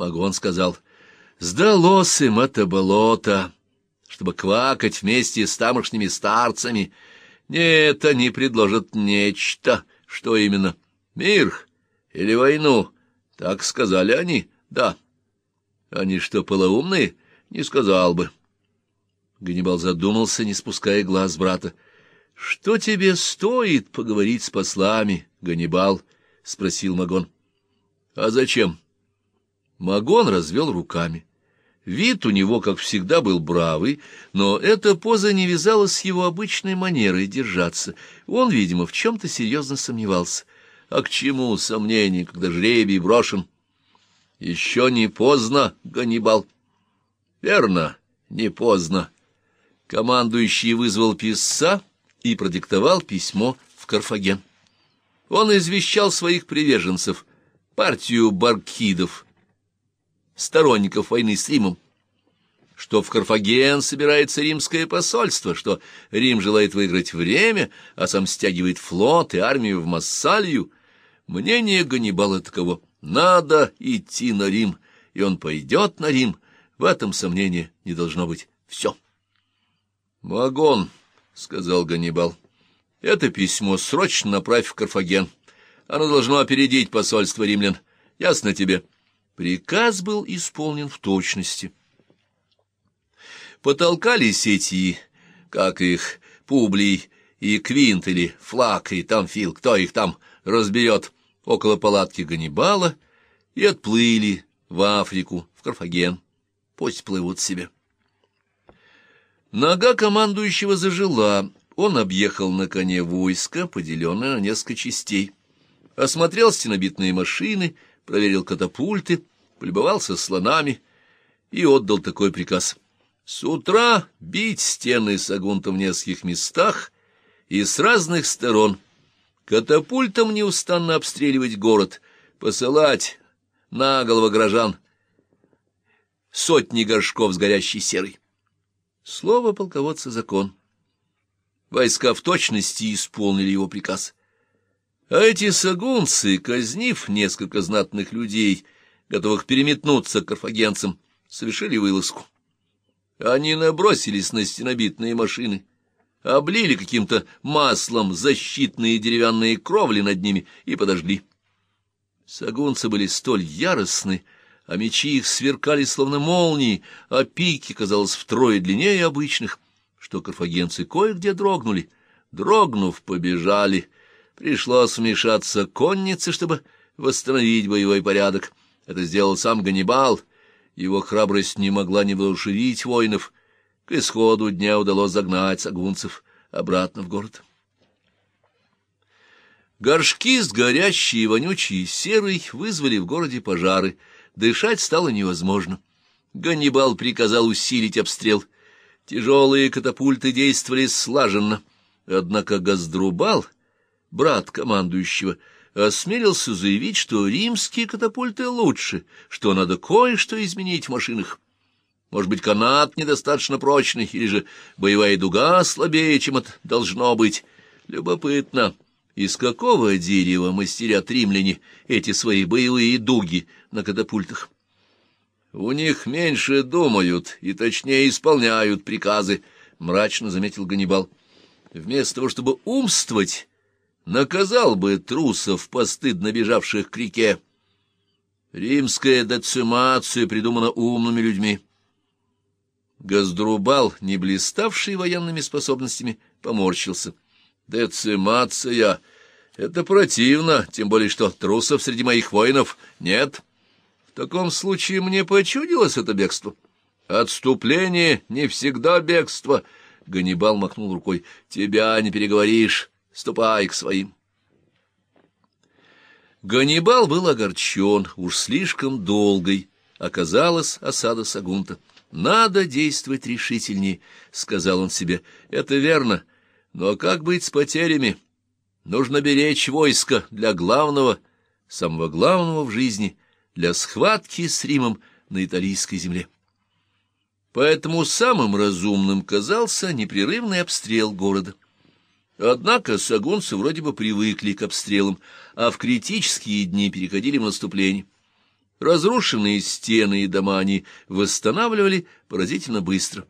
Магон сказал, «Сдалось им это болото, чтобы квакать вместе с тамошними старцами. Нет, они предложат нечто. Что именно? Мир или войну? Так сказали они, да. Они что, полоумные? Не сказал бы». Ганнибал задумался, не спуская глаз брата. — Что тебе стоит поговорить с послами, Ганнибал? — спросил Магон. — А зачем? Магон развел руками. Вид у него, как всегда, был бравый, но эта поза не вязалась с его обычной манерой держаться. Он, видимо, в чем-то серьезно сомневался. А к чему сомнений, когда жребий брошен? — Еще не поздно, Ганнибал. — Верно, не поздно. Командующий вызвал писца и продиктовал письмо в Карфаген. Он извещал своих приверженцев, партию баркидов, сторонников войны с Римом, что в Карфаген собирается римское посольство, что Рим желает выиграть время, а сам стягивает флот и армию в Массалию. Мнение Ганнибала таково — надо идти на Рим, и он пойдет на Рим, в этом сомнения не должно быть. Все. «Магон», — сказал Ганнибал, — «это письмо срочно направь в Карфаген. Оно должно опередить посольство римлян. Ясно тебе?» Приказ был исполнен в точности. Потолкались эти, как их, Публий и Квинт или Флак и Тамфил, кто их там разберет, около палатки Ганнибала, и отплыли в Африку, в Карфаген. Пусть плывут себе. Нога командующего зажила, он объехал на коне войско, поделенное на несколько частей, осмотрел стенобитные машины, проверил катапульты, полюбовался слонами и отдал такой приказ. С утра бить стены сагунта в нескольких местах и с разных сторон, катапультом неустанно обстреливать город, посылать на голову горожан сотни горшков с горящей серой. Слово полководца — закон. Войска в точности исполнили его приказ. А эти сагунцы, казнив несколько знатных людей, готовых переметнуться к карфагенцам, совершили вылазку. Они набросились на стенобитные машины, облили каким-то маслом защитные деревянные кровли над ними и подожгли. Сагунцы были столь яростны, а мечи их сверкали словно молнии, а пики, казалось, втрое длиннее обычных, что карфагенцы кое-где дрогнули. Дрогнув, побежали. Пришлось вмешаться коннице, чтобы восстановить боевой порядок. Это сделал сам Ганнибал. Его храбрость не могла не воодушевить воинов. К исходу дня удалось загнать сагунцев обратно в город. Горшки с горящей и вонючей серой вызвали в городе пожары — Дышать стало невозможно. Ганнибал приказал усилить обстрел. Тяжелые катапульты действовали слаженно. Однако Газдрубал, брат командующего, осмелился заявить, что римские катапульты лучше, что надо кое-что изменить в машинах. Может быть, канат недостаточно прочный, или же боевая дуга слабее, чем это должно быть. Любопытно. Из какого дерева мастерят римляне эти свои боевые дуги на катапультах? У них меньше думают и точнее исполняют приказы, — мрачно заметил Ганнибал. Вместо того, чтобы умствовать, наказал бы трусов, постыдно бежавших к реке. Римская децимация придумана умными людьми. Газдрубал, не блиставший военными способностями, поморщился. Децимация это противно, тем более что трусов среди моих воинов нет. В таком случае мне почудилось это бегство. Отступление не всегда бегство. Ганнибал махнул рукой. Тебя не переговоришь. Ступай к своим. Ганнибал был огорчен, уж слишком долгой оказалась осада Сагунта. «Надо действовать решительнее», — сказал он себе. «Это верно. Но как быть с потерями?» Нужно беречь войско для главного, самого главного в жизни, для схватки с Римом на италийской земле. Поэтому самым разумным казался непрерывный обстрел города. Однако сагунцы вроде бы привыкли к обстрелам, а в критические дни переходили в наступление. Разрушенные стены и дома они восстанавливали поразительно быстро —